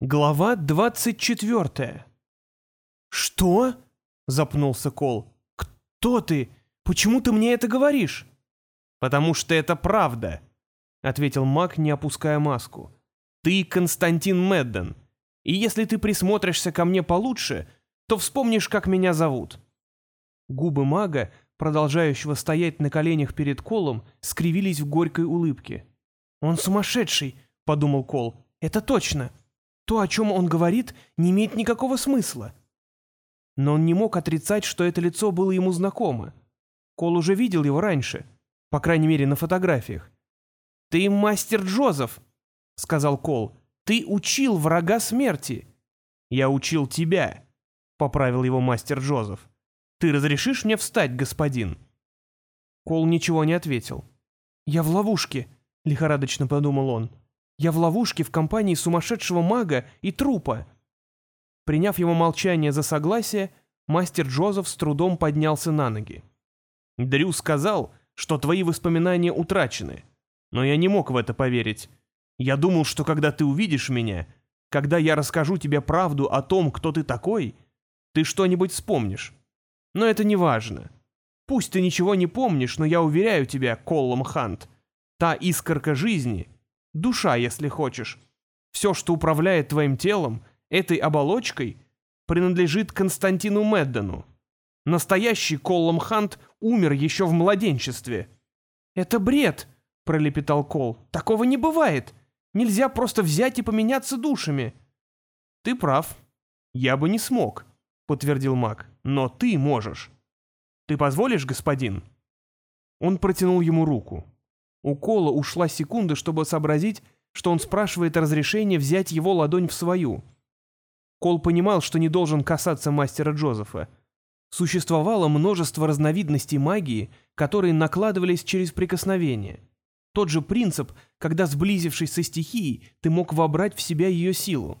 Глава двадцать четвертая. «Что?» — запнулся Кол. «Кто ты? Почему ты мне это говоришь?» «Потому что это правда», — ответил маг, не опуская маску. «Ты Константин Медден, и если ты присмотришься ко мне получше, то вспомнишь, как меня зовут». Губы мага, продолжающего стоять на коленях перед Колом, скривились в горькой улыбке. «Он сумасшедший», — подумал Кол. «Это точно. То, о чем он говорит, не имеет никакого смысла. Но он не мог отрицать, что это лицо было ему знакомо. Кол уже видел его раньше, по крайней мере, на фотографиях. «Ты мастер Джозеф», — сказал Кол. «Ты учил врага смерти». «Я учил тебя», — поправил его мастер Джозеф. «Ты разрешишь мне встать, господин?» Кол ничего не ответил. «Я в ловушке», — лихорадочно подумал он. Я в ловушке в компании сумасшедшего мага и трупа. Приняв его молчание за согласие, мастер Джозеф с трудом поднялся на ноги. Дрю сказал, что твои воспоминания утрачены, но я не мог в это поверить. Я думал, что когда ты увидишь меня, когда я расскажу тебе правду о том, кто ты такой, ты что-нибудь вспомнишь. Но это не важно. Пусть ты ничего не помнишь, но я уверяю тебя, Коллом Хант, та искорка жизни — душа, если хочешь. Все, что управляет твоим телом, этой оболочкой, принадлежит Константину Меддену. Настоящий Коллом Хант умер еще в младенчестве. «Это бред!» — пролепетал Кол. «Такого не бывает! Нельзя просто взять и поменяться душами!» «Ты прав. Я бы не смог», — подтвердил маг. «Но ты можешь. Ты позволишь, господин?» Он протянул ему руку. У Кола ушла секунда, чтобы сообразить, что он спрашивает разрешения взять его ладонь в свою. Кол понимал, что не должен касаться мастера Джозефа. Существовало множество разновидностей магии, которые накладывались через прикосновение. Тот же принцип, когда, сблизившись со стихией, ты мог вобрать в себя ее силу.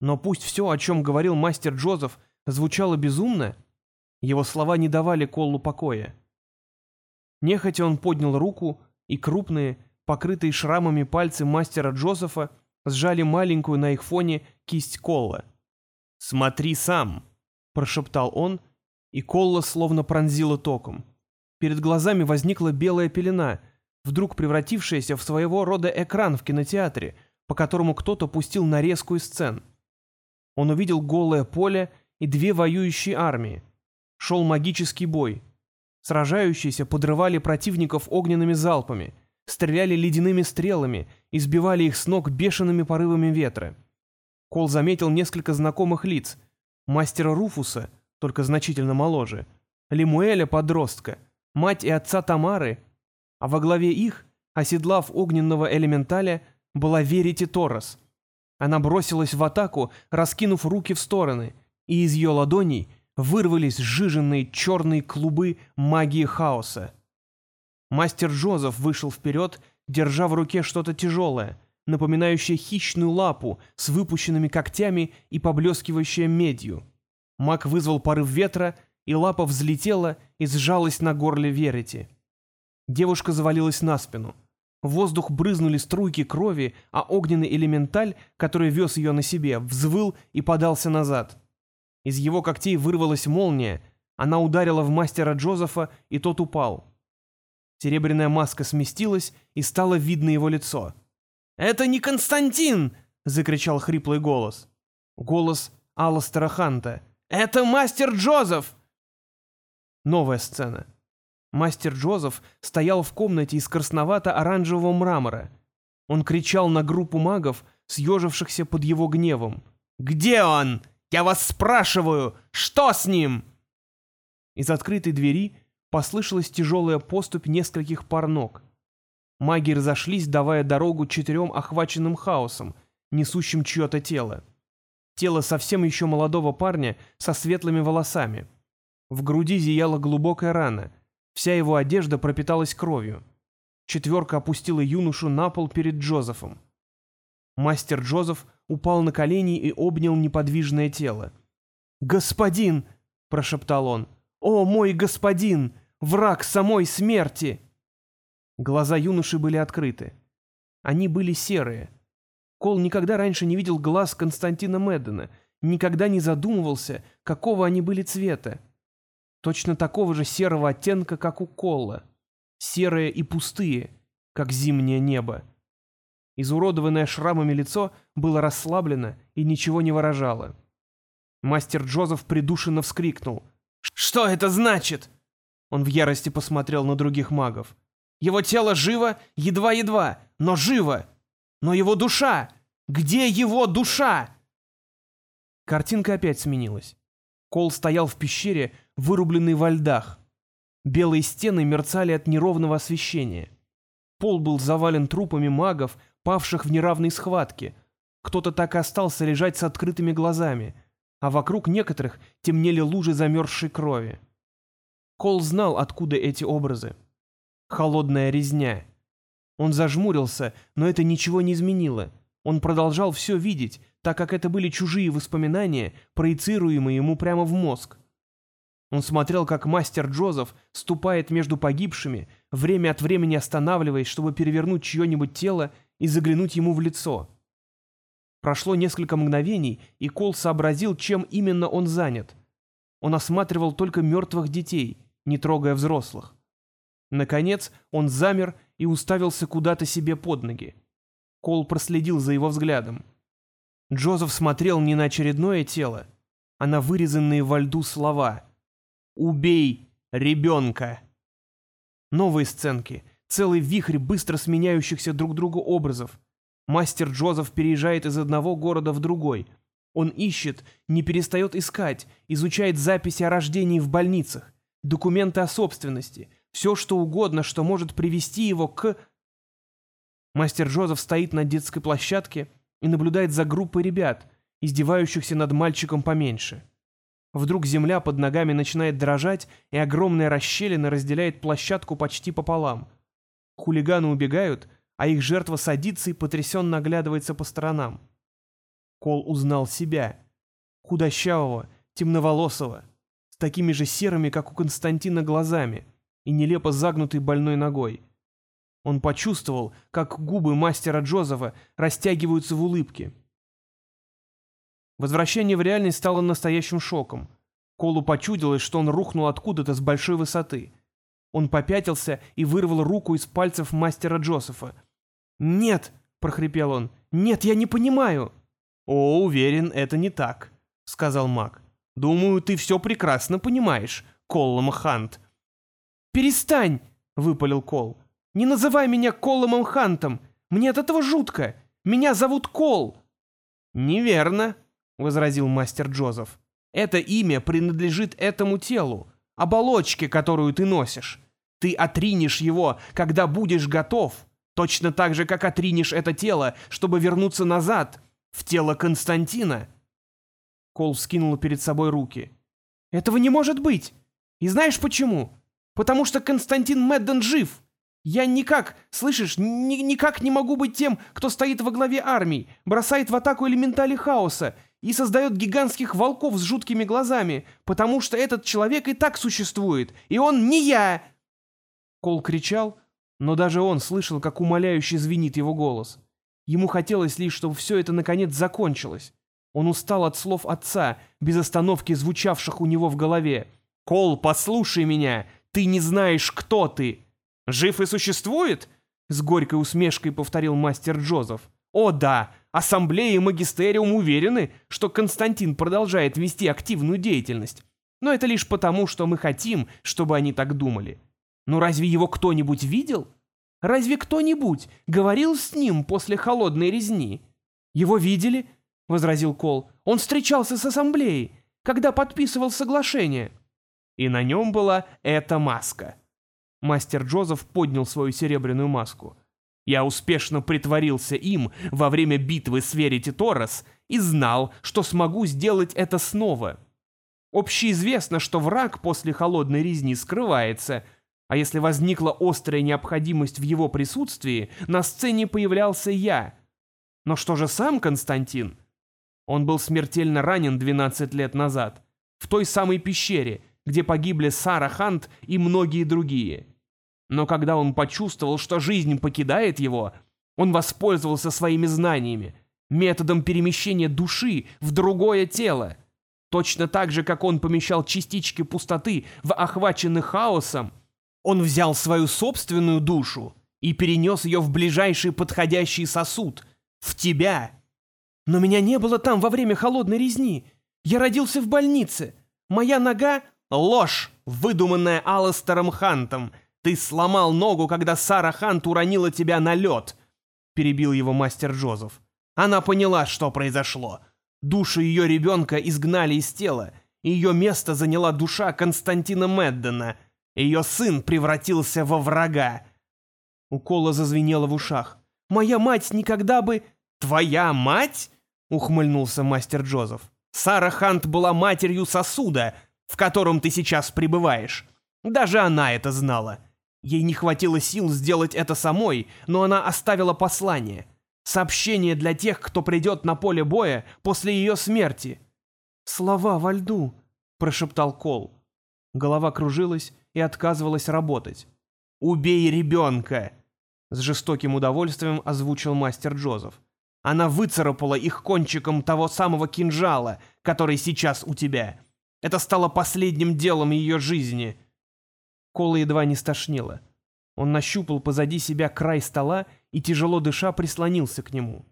Но пусть все, о чем говорил мастер Джозеф, звучало безумно, его слова не давали Колу покоя. Нехотя он поднял руку, и крупные, покрытые шрамами пальцы мастера Джозефа сжали маленькую на их фоне кисть Колла. «Смотри сам!» — прошептал он, и Колла словно пронзила током. Перед глазами возникла белая пелена, вдруг превратившаяся в своего рода экран в кинотеатре, по которому кто-то пустил нарезку из сцен. Он увидел голое поле и две воюющие армии. Шел магический бой. Сражающиеся подрывали противников огненными залпами, стреляли ледяными стрелами и сбивали их с ног бешеными порывами ветра. Кол заметил несколько знакомых лиц. Мастера Руфуса, только значительно моложе, Лимуэля подростка, мать и отца Тамары, а во главе их, оседлав огненного элементаля, была Верити Торос. Она бросилась в атаку, раскинув руки в стороны, и из ее ладоней вырвались сжиженные черные клубы магии хаоса. Мастер Джозеф вышел вперед, держа в руке что-то тяжелое, напоминающее хищную лапу с выпущенными когтями и поблескивающее медью. Маг вызвал порыв ветра, и лапа взлетела и сжалась на горле Верити. Девушка завалилась на спину. В воздух брызнули струйки крови, а огненный элементаль, который вез ее на себе, взвыл и подался назад. Из его когтей вырвалась молния, она ударила в мастера Джозефа, и тот упал. Серебряная маска сместилась, и стало видно его лицо. «Это не Константин!» — закричал хриплый голос. Голос Алластера Ханта. «Это мастер Джозеф!» Новая сцена. Мастер Джозеф стоял в комнате из красновато-оранжевого мрамора. Он кричал на группу магов, съежившихся под его гневом. «Где он? Я вас спрашиваю, что с ним?» Из открытой двери послышалась тяжелая поступь нескольких пар ног. Маги разошлись, давая дорогу четырем охваченным хаосом, несущим чье-то тело. Тело совсем еще молодого парня со светлыми волосами. В груди зияла глубокая рана, вся его одежда пропиталась кровью. Четверка опустила юношу на пол перед Джозефом. Мастер Джозеф упал на колени и обнял неподвижное тело. «Господин!» — прошептал он. «О, мой господин! Враг самой смерти!» Глаза юноши были открыты. Они были серые. Кол никогда раньше не видел глаз Константина Меддена, никогда не задумывался, какого они были цвета. Точно такого же серого оттенка, как у Колла. Серые и пустые, как зимнее небо. Изуродованное шрамами лицо было расслаблено и ничего не выражало. Мастер Джозеф придушенно вскрикнул. «Что это значит?» Он в ярости посмотрел на других магов. «Его тело живо, едва-едва, но живо! Но его душа! Где его душа?» Картинка опять сменилась. Кол стоял в пещере, вырубленный во льдах. Белые стены мерцали от неровного освещения. Пол был завален трупами магов, павших в неравной схватке. Кто-то так и остался лежать с открытыми глазами, а вокруг некоторых темнели лужи замерзшей крови. Кол знал, откуда эти образы. Холодная резня. Он зажмурился, но это ничего не изменило. Он продолжал все видеть, так как это были чужие воспоминания, проецируемые ему прямо в мозг. Он смотрел, как мастер Джозеф ступает между погибшими, время от времени останавливаясь, чтобы перевернуть чье-нибудь тело и заглянуть ему в лицо. Прошло несколько мгновений, и Кол сообразил, чем именно он занят. Он осматривал только мертвых детей, не трогая взрослых. Наконец он замер и уставился куда-то себе под ноги. Кол проследил за его взглядом. Джозеф смотрел не на очередное тело, а на вырезанные во льду слова «Убей ребенка!». Новые сценки, целый вихрь быстро сменяющихся друг другу образов. Мастер Джозеф переезжает из одного города в другой. Он ищет, не перестает искать, изучает записи о рождении в больницах, документы о собственности, все что угодно, что может привести его к... Мастер Джозеф стоит на детской площадке и наблюдает за группой ребят, издевающихся над мальчиком поменьше. Вдруг земля под ногами начинает дрожать, и огромная расщелина разделяет площадку почти пополам. Хулиганы убегают, а их жертва садится и потрясенно оглядывается по сторонам. Кол узнал себя. Худощавого, темноволосого, с такими же серыми, как у Константина, глазами и нелепо загнутой больной ногой. Он почувствовал, как губы мастера Джозефа растягиваются в улыбке. Возвращение в реальность стало настоящим шоком. Колу почудилось, что он рухнул откуда-то с большой высоты. Он попятился и вырвал руку из пальцев мастера Джозефа. «Нет!» — прохрипел он. «Нет, я не понимаю!» «О, уверен, это не так», — сказал маг. «Думаю, ты все прекрасно понимаешь, Коллом Хант». «Перестань!» — выпалил Кол. Не называй меня Коломом Хантом! Мне от этого жутко! Меня зовут Кол!» «Неверно», — возразил мастер Джозеф. «Это имя принадлежит этому телу, оболочке, которую ты носишь. Ты отринешь его, когда будешь готов, точно так же, как отринешь это тело, чтобы вернуться назад, в тело Константина». Кол вскинул перед собой руки. «Этого не может быть! И знаешь почему? Потому что Константин Медден жив!» Я никак, слышишь, ни никак не могу быть тем, кто стоит во главе армий, бросает в атаку элементали хаоса и создает гигантских волков с жуткими глазами, потому что этот человек и так существует, и он не я!» Кол кричал, но даже он слышал, как умоляюще звенит его голос. Ему хотелось лишь, чтобы все это наконец закончилось. Он устал от слов отца, без остановки звучавших у него в голове. «Кол, послушай меня! Ты не знаешь, кто ты!» «Жив и существует?» — с горькой усмешкой повторил мастер Джозеф. «О да, ассамблея и магистериум уверены, что Константин продолжает вести активную деятельность. Но это лишь потому, что мы хотим, чтобы они так думали. Но разве его кто-нибудь видел? Разве кто-нибудь говорил с ним после холодной резни? Его видели?» — возразил Кол. «Он встречался с ассамблеей, когда подписывал соглашение». И на нем была эта маска. Мастер Джозеф поднял свою серебряную маску. Я успешно притворился им во время битвы с Верити Торрес и знал, что смогу сделать это снова. Общеизвестно, что враг после холодной резни скрывается, а если возникла острая необходимость в его присутствии, на сцене появлялся я. Но что же сам Константин? Он был смертельно ранен 12 лет назад, в той самой пещере, где погибли Сара Хант и многие другие. Но когда он почувствовал, что жизнь покидает его, он воспользовался своими знаниями, методом перемещения души в другое тело. Точно так же, как он помещал частички пустоты в охваченных хаосом, он взял свою собственную душу и перенес ее в ближайший подходящий сосуд, в тебя. Но меня не было там во время холодной резни. Я родился в больнице. Моя нога — ложь, выдуманная Алластером Хантом. Ты сломал ногу, когда Сара Хант уронила тебя на лед, — перебил его мастер Джозеф. Она поняла, что произошло. Душу ее ребенка изгнали из тела, ее место заняла душа Константина Меддена. Ее сын превратился во врага. У Кола зазвенело в ушах. «Моя мать никогда бы...» «Твоя мать?» — ухмыльнулся мастер Джозеф. «Сара Хант была матерью сосуда, в котором ты сейчас пребываешь. Даже она это знала. Ей не хватило сил сделать это самой, но она оставила послание. Сообщение для тех, кто придет на поле боя после ее смерти. «Слова во льду», — прошептал Кол. Голова кружилась и отказывалась работать. «Убей ребенка!» — с жестоким удовольствием озвучил мастер Джозеф. «Она выцарапала их кончиком того самого кинжала, который сейчас у тебя. Это стало последним делом ее жизни». Кола едва не стошнило. Он нащупал позади себя край стола и, тяжело дыша, прислонился к нему.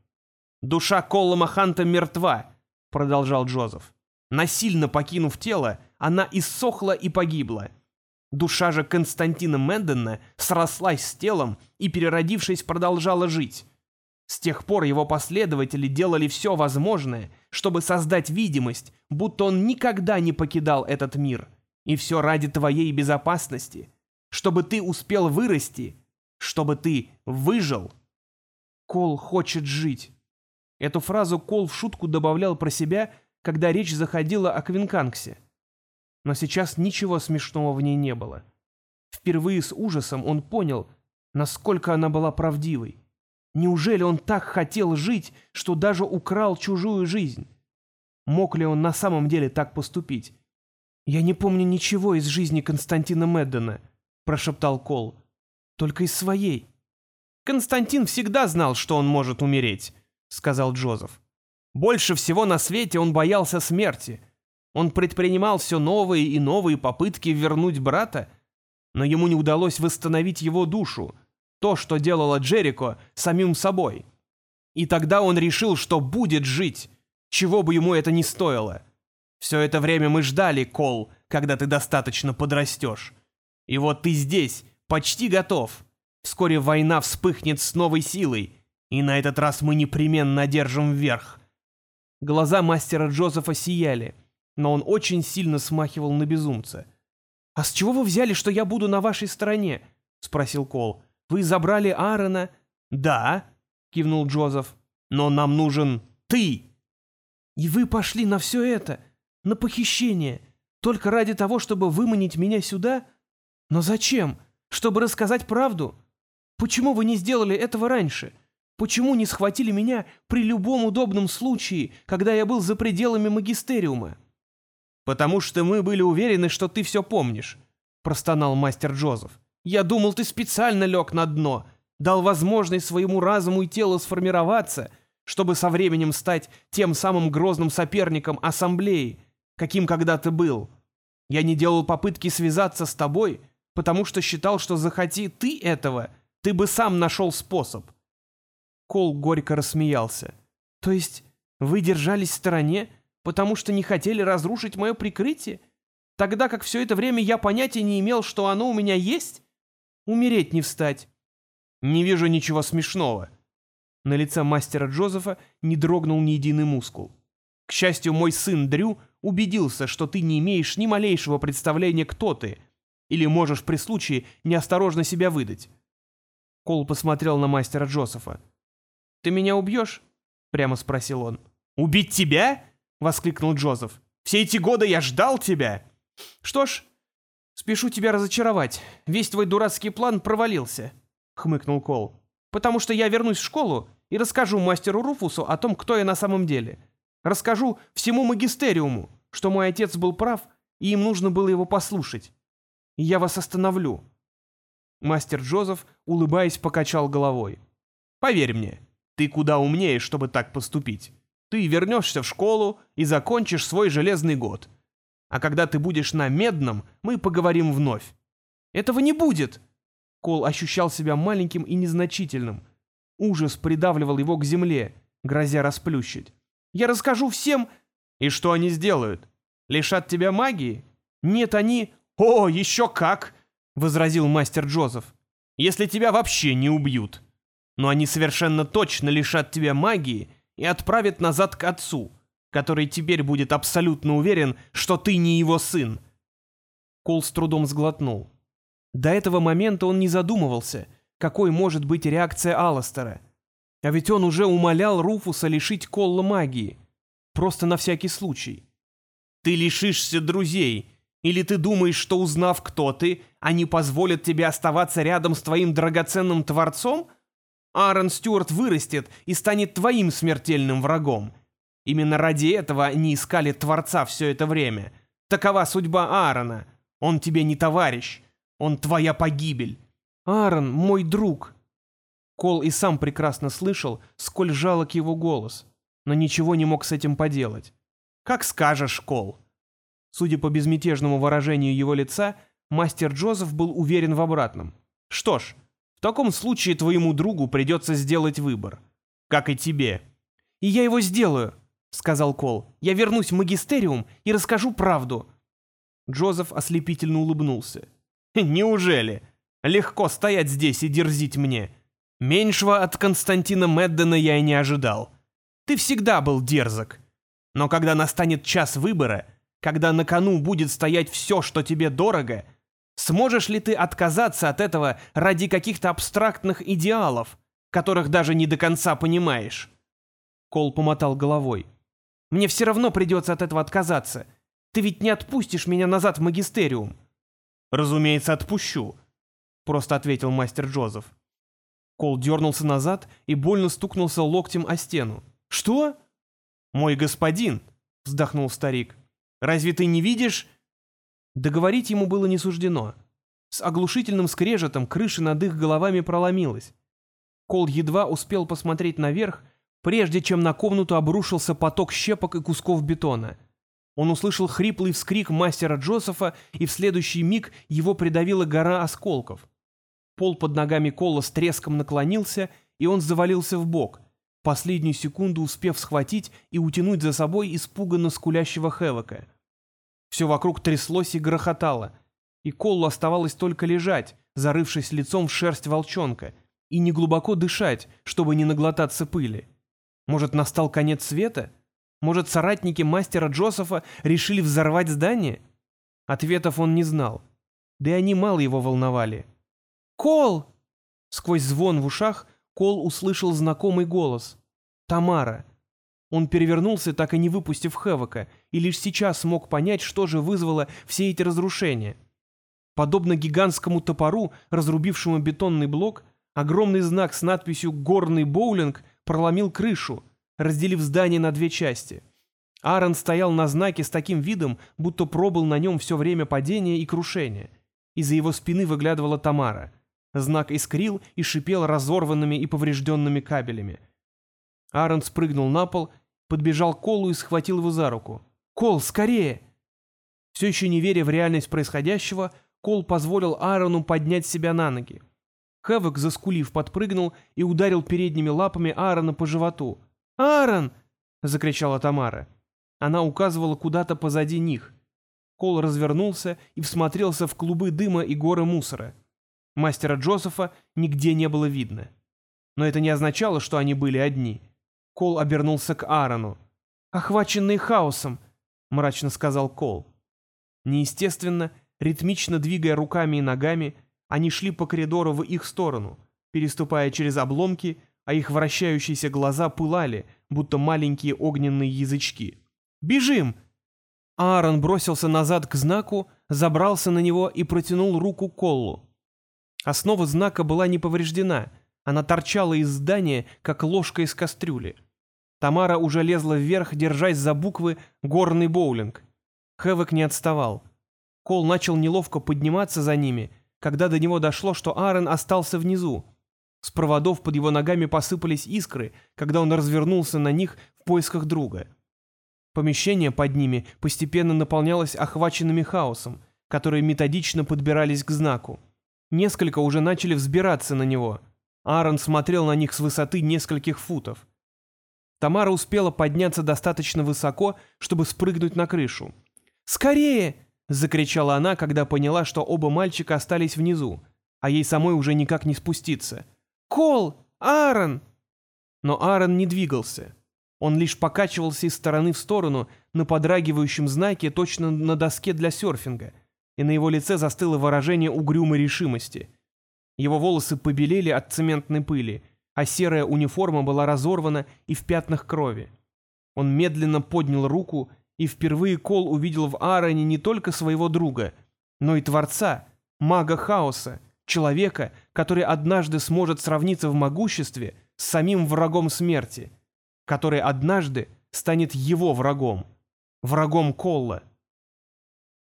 «Душа Коллама Ханта мертва», — продолжал Джозеф. «Насильно покинув тело, она иссохла и погибла. Душа же Константина Мэндена срослась с телом и, переродившись, продолжала жить. С тех пор его последователи делали все возможное, чтобы создать видимость, будто он никогда не покидал этот мир. И все ради твоей безопасности, чтобы ты успел вырасти чтобы ты выжил. Кол хочет жить. Эту фразу Кол в шутку добавлял про себя, когда речь заходила о Квинканксе. Но сейчас ничего смешного в ней не было. Впервые с ужасом он понял, насколько она была правдивой. Неужели он так хотел жить, что даже украл чужую жизнь? Мог ли он на самом деле так поступить? «Я не помню ничего из жизни Константина Меддена», — прошептал Кол только из своей. Константин всегда знал, что он может умереть, сказал Джозеф. Больше всего на свете он боялся смерти. Он предпринимал все новые и новые попытки вернуть брата, но ему не удалось восстановить его душу, то, что делала Джерико самим собой. И тогда он решил, что будет жить, чего бы ему это ни стоило. Все это время мы ждали, Кол, когда ты достаточно подрастешь. И вот ты здесь, почти готов. Вскоре война вспыхнет с новой силой, и на этот раз мы непременно одержим вверх. Глаза мастера Джозефа сияли, но он очень сильно смахивал на безумца. «А с чего вы взяли, что я буду на вашей стороне?» — спросил Кол. «Вы забрали Аарона?» «Да», — кивнул Джозеф. «Но нам нужен ты!» «И вы пошли на все это, на похищение, только ради того, чтобы выманить меня сюда? Но зачем? чтобы рассказать правду? Почему вы не сделали этого раньше? Почему не схватили меня при любом удобном случае, когда я был за пределами магистериума? Потому что мы были уверены, что ты все помнишь, простонал мастер Джозеф. Я думал, ты специально лег на дно, дал возможность своему разуму и телу сформироваться, чтобы со временем стать тем самым грозным соперником ассамблеи, каким когда ты был. Я не делал попытки связаться с тобой, потому что считал, что захоти ты этого, ты бы сам нашел способ. Кол горько рассмеялся. То есть вы держались в стороне, потому что не хотели разрушить мое прикрытие? Тогда как все это время я понятия не имел, что оно у меня есть? Умереть не встать. Не вижу ничего смешного. На лице мастера Джозефа не дрогнул ни единый мускул. К счастью, мой сын Дрю убедился, что ты не имеешь ни малейшего представления, кто ты, или можешь при случае неосторожно себя выдать?» Кол посмотрел на мастера Джозефа. «Ты меня убьешь?» — прямо спросил он. «Убить тебя?» — воскликнул Джозеф. «Все эти годы я ждал тебя!» «Что ж, спешу тебя разочаровать. Весь твой дурацкий план провалился», — хмыкнул Кол. «Потому что я вернусь в школу и расскажу мастеру Руфусу о том, кто я на самом деле. Расскажу всему магистериуму, что мой отец был прав, и им нужно было его послушать. Я вас остановлю». Мастер Джозеф, улыбаясь, покачал головой. «Поверь мне, Ты куда умнее, чтобы так поступить. Ты вернешься в школу и закончишь свой железный год. А когда ты будешь на медном, мы поговорим вновь. Этого не будет. Кол ощущал себя маленьким и незначительным. Ужас придавливал его к земле, грозя расплющить. Я расскажу всем... И что они сделают? Лишат тебя магии? Нет, они... О, еще как! Возразил мастер Джозеф. Если тебя вообще не убьют. Но они совершенно точно лишат тебя магии и отправят назад к отцу, который теперь будет абсолютно уверен, что ты не его сын. Кол с трудом сглотнул. До этого момента он не задумывался, какой может быть реакция Алластера. А ведь он уже умолял Руфуса лишить Колла магии. Просто на всякий случай. «Ты лишишься друзей», или ты думаешь, что узнав, кто ты, они позволят тебе оставаться рядом с твоим драгоценным творцом? Аарон Стюарт вырастет и станет твоим смертельным врагом. Именно ради этого они искали творца все это время. Такова судьба Аарона. Он тебе не товарищ. Он твоя погибель. Аарон, мой друг. Кол и сам прекрасно слышал, сколь жалок его голос, но ничего не мог с этим поделать. «Как скажешь, Кол», Судя по безмятежному выражению его лица, мастер Джозеф был уверен в обратном. «Что ж, в таком случае твоему другу придется сделать выбор. Как и тебе». «И я его сделаю», — сказал Кол. «Я вернусь в магистериум и расскажу правду». Джозеф ослепительно улыбнулся. «Неужели? Легко стоять здесь и дерзить мне. Меньшего от Константина Меддена я и не ожидал. Ты всегда был дерзок. Но когда настанет час выбора, когда на кону будет стоять все, что тебе дорого, сможешь ли ты отказаться от этого ради каких-то абстрактных идеалов, которых даже не до конца понимаешь?» Кол помотал головой. «Мне все равно придется от этого отказаться. Ты ведь не отпустишь меня назад в магистериум?» «Разумеется, отпущу», — просто ответил мастер Джозеф. Кол дернулся назад и больно стукнулся локтем о стену. «Что?» «Мой господин», — вздохнул старик, Разве ты не видишь?» Договорить ему было не суждено. С оглушительным скрежетом крыша над их головами проломилась. Кол едва успел посмотреть наверх, прежде чем на комнату обрушился поток щепок и кусков бетона. Он услышал хриплый вскрик мастера Джозефа, и в следующий миг его придавила гора осколков. Пол под ногами Кола с треском наклонился, и он завалился в бок, последнюю секунду успев схватить и утянуть за собой испуганно скулящего Хевока. Все вокруг тряслось и грохотало, и Колу оставалось только лежать, зарывшись лицом в шерсть волчонка, и не глубоко дышать, чтобы не наглотаться пыли. Может, настал конец света? Может, соратники мастера Джозефа решили взорвать здание? Ответов он не знал. Да и они мало его волновали. «Кол!» Сквозь звон в ушах Кол услышал знакомый голос. «Тамара!» Он перевернулся, так и не выпустив Хевока, и лишь сейчас смог понять, что же вызвало все эти разрушения. Подобно гигантскому топору, разрубившему бетонный блок, огромный знак с надписью «Горный боулинг» проломил крышу, разделив здание на две части. Аарон стоял на знаке с таким видом, будто пробыл на нем все время падения и крушения. Из-за его спины выглядывала Тамара. Знак искрил и шипел разорванными и поврежденными кабелями. Аарон спрыгнул на пол подбежал к Колу и схватил его за руку. «Кол, скорее!» Все еще не веря в реальность происходящего, Кол позволил Аарону поднять себя на ноги. Хэвок, заскулив, подпрыгнул и ударил передними лапами Аарона по животу. «Аарон!» — закричала Тамара. Она указывала куда-то позади них. Кол развернулся и всмотрелся в клубы дыма и горы мусора. Мастера Джозефа нигде не было видно. Но это не означало, что они были одни. Кол обернулся к Аарону. «Охваченный хаосом», — мрачно сказал Кол. Неестественно, ритмично двигая руками и ногами, они шли по коридору в их сторону, переступая через обломки, а их вращающиеся глаза пылали, будто маленькие огненные язычки. «Бежим!» Аарон бросился назад к знаку, забрался на него и протянул руку Коллу. Основа знака была не повреждена, она торчала из здания, как ложка из кастрюли. Тамара уже лезла вверх, держась за буквы «Горный боулинг». Хэвок не отставал. Кол начал неловко подниматься за ними, когда до него дошло, что Аарон остался внизу. С проводов под его ногами посыпались искры, когда он развернулся на них в поисках друга. Помещение под ними постепенно наполнялось охваченными хаосом, которые методично подбирались к знаку. Несколько уже начали взбираться на него. Аарон смотрел на них с высоты нескольких футов. Тамара успела подняться достаточно высоко, чтобы спрыгнуть на крышу. «Скорее!» — закричала она, когда поняла, что оба мальчика остались внизу, а ей самой уже никак не спуститься. «Кол! Аарон!» Но Аарон не двигался. Он лишь покачивался из стороны в сторону на подрагивающем знаке точно на доске для серфинга, и на его лице застыло выражение угрюмой решимости. Его волосы побелели от цементной пыли, а серая униформа была разорвана и в пятнах крови. Он медленно поднял руку, и впервые Кол увидел в Аароне не только своего друга, но и Творца, мага хаоса, человека, который однажды сможет сравниться в могуществе с самим врагом смерти — который однажды станет его врагом, врагом Колла.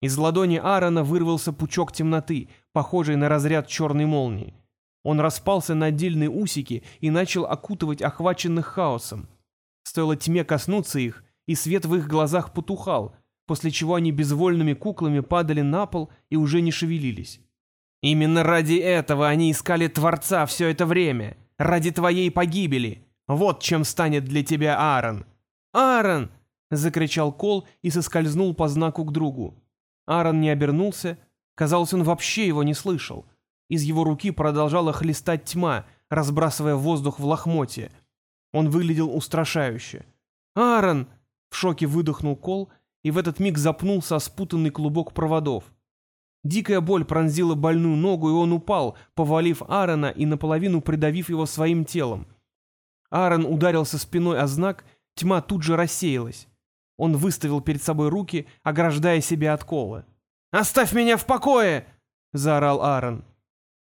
Из ладони Аарона вырвался пучок темноты, похожий на разряд черной молнии. Он распался на отдельные усики и начал окутывать охваченных хаосом. Стоило тьме коснуться их, и свет в их глазах потухал, после чего они безвольными куклами падали на пол и уже не шевелились. «Именно ради этого они искали Творца все это время, ради твоей погибели», вот чем станет для тебя Аарон. Аарон! закричал Кол и соскользнул по знаку к другу. Аарон не обернулся, казалось, он вообще его не слышал. Из его руки продолжала хлестать тьма, разбрасывая воздух в лохмотье. Он выглядел устрашающе. «Аарон!» — в шоке выдохнул Кол, и в этот миг запнулся о спутанный клубок проводов. Дикая боль пронзила больную ногу, и он упал, повалив Аарона и наполовину придавив его своим телом. Аарон ударился спиной о знак, тьма тут же рассеялась. Он выставил перед собой руки, ограждая себя от кола. «Оставь меня в покое!» — заорал Аарон.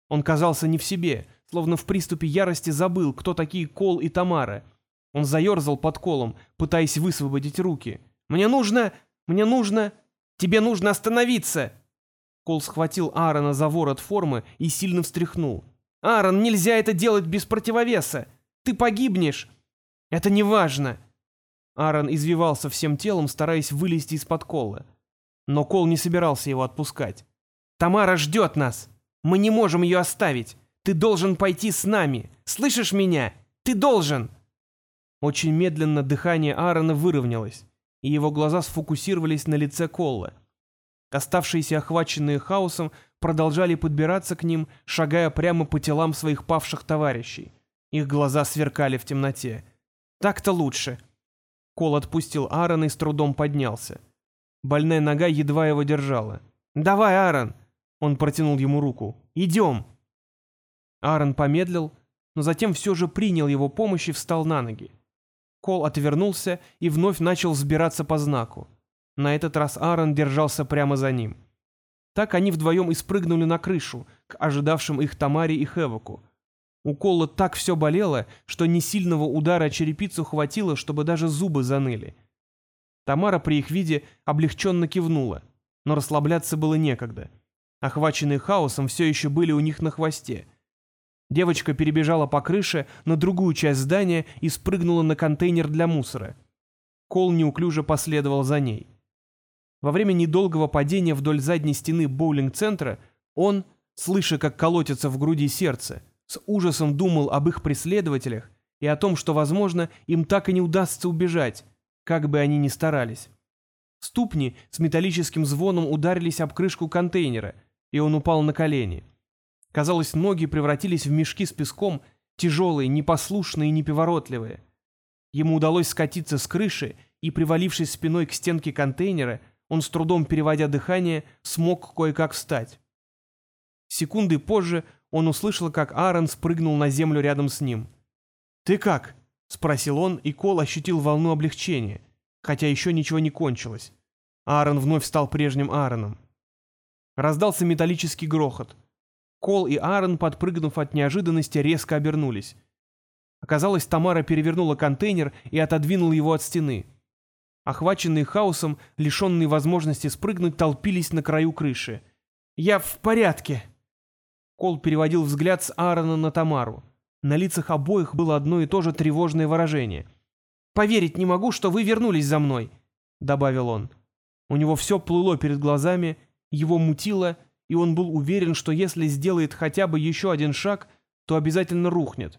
Он казался не в себе, словно в приступе ярости забыл, кто такие Кол и Тамара. Он заерзал под колом, пытаясь высвободить руки. «Мне нужно... Мне нужно... Тебе нужно остановиться!» Кол схватил Аарона за ворот формы и сильно встряхнул. «Аарон, нельзя это делать без противовеса! Ты погибнешь!» «Это не важно!» Аарон извивался всем телом, стараясь вылезти из-под кола. Но Кол не собирался его отпускать. «Тамара ждет нас! Мы не можем ее оставить! Ты должен пойти с нами! Слышишь меня? Ты должен!» Очень медленно дыхание Аарона выровнялось, и его глаза сфокусировались на лице Колла. Оставшиеся охваченные хаосом продолжали подбираться к ним, шагая прямо по телам своих павших товарищей. Их глаза сверкали в темноте. «Так-то лучше». Кол отпустил Аарона и с трудом поднялся. Больная нога едва его держала. «Давай, Аарон!» Он протянул ему руку. «Идем!» Аарон помедлил, но затем все же принял его помощь и встал на ноги. Кол отвернулся и вновь начал взбираться по знаку. На этот раз Аарон держался прямо за ним. Так они вдвоем и спрыгнули на крышу, к ожидавшим их Тамаре и Хевоку, у Колла так все болело, что ни сильного удара черепицу хватило, чтобы даже зубы заныли. Тамара при их виде облегченно кивнула, но расслабляться было некогда. Охваченные хаосом все еще были у них на хвосте. Девочка перебежала по крыше на другую часть здания и спрыгнула на контейнер для мусора. Кол неуклюже последовал за ней. Во время недолгого падения вдоль задней стены боулинг-центра он, слыша, как колотится в груди сердце, с ужасом думал об их преследователях и о том, что, возможно, им так и не удастся убежать, как бы они ни старались. Ступни с металлическим звоном ударились об крышку контейнера, и он упал на колени. Казалось, ноги превратились в мешки с песком, тяжелые, непослушные и неповоротливые. Ему удалось скатиться с крыши, и, привалившись спиной к стенке контейнера, он с трудом переводя дыхание, смог кое-как встать. Секунды позже он услышал, как Аарон спрыгнул на землю рядом с ним. «Ты как?» — спросил он, и Кол ощутил волну облегчения, хотя еще ничего не кончилось. Аарон вновь стал прежним Аароном. Раздался металлический грохот. Кол и Аарон, подпрыгнув от неожиданности, резко обернулись. Оказалось, Тамара перевернула контейнер и отодвинула его от стены. Охваченные хаосом, лишенные возможности спрыгнуть, толпились на краю крыши. «Я в порядке!» Кол переводил взгляд с Аарона на Тамару. На лицах обоих было одно и то же тревожное выражение. «Поверить не могу, что вы вернулись за мной», — добавил он. У него все плыло перед глазами, его мутило, и он был уверен, что если сделает хотя бы еще один шаг, то обязательно рухнет.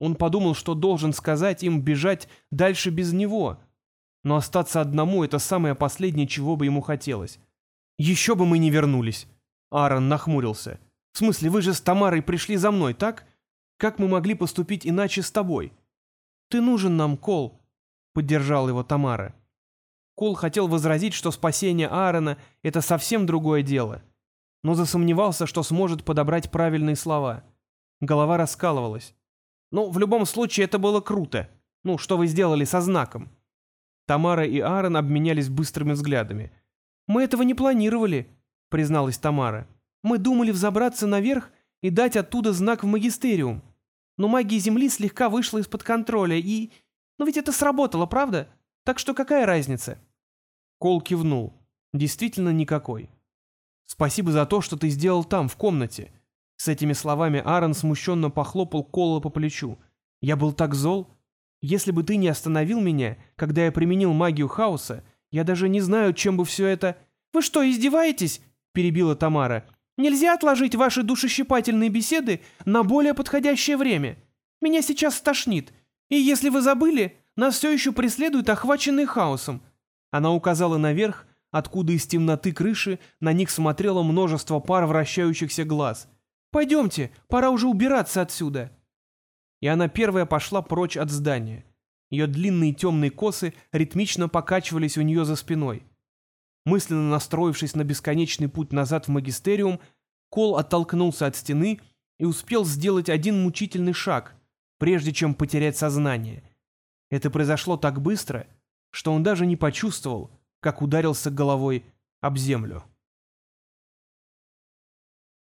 Он подумал, что должен сказать им бежать дальше без него, но остаться одному — это самое последнее, чего бы ему хотелось. «Еще бы мы не вернулись!» Аарон нахмурился. «В смысле, вы же с Тамарой пришли за мной, так? Как мы могли поступить иначе с тобой?» «Ты нужен нам, Кол», — поддержал его Тамара. Кол хотел возразить, что спасение Аарона — это совсем другое дело, но засомневался, что сможет подобрать правильные слова. Голова раскалывалась. «Ну, в любом случае, это было круто. Ну, что вы сделали со знаком?» Тамара и Аарон обменялись быстрыми взглядами. «Мы этого не планировали», — призналась Тамара. «Мы думали взобраться наверх и дать оттуда знак в магистериум. Но магия Земли слегка вышла из-под контроля, и... Ну ведь это сработало, правда? Так что какая разница?» Кол кивнул. Действительно никакой. «Спасибо за то, что ты сделал там, в комнате». С этими словами Аарон смущенно похлопал Кола по плечу. «Я был так зол. Если бы ты не остановил меня, когда я применил магию хаоса, я даже не знаю, чем бы все это...» «Вы что, издеваетесь?» — перебила Тамара. «Нельзя отложить ваши душещипательные беседы на более подходящее время. Меня сейчас стошнит. И если вы забыли, нас все еще преследуют охваченные хаосом. Она указала наверх, откуда из темноты крыши на них смотрело множество пар вращающихся глаз. «Пойдемте, пора уже убираться отсюда!» И она первая пошла прочь от здания. Ее длинные темные косы ритмично покачивались у нее за спиной. Мысленно настроившись на бесконечный путь назад в магистериум, Кол оттолкнулся от стены и успел сделать один мучительный шаг, прежде чем потерять сознание. Это произошло так быстро — что он даже не почувствовал, как ударился головой об землю.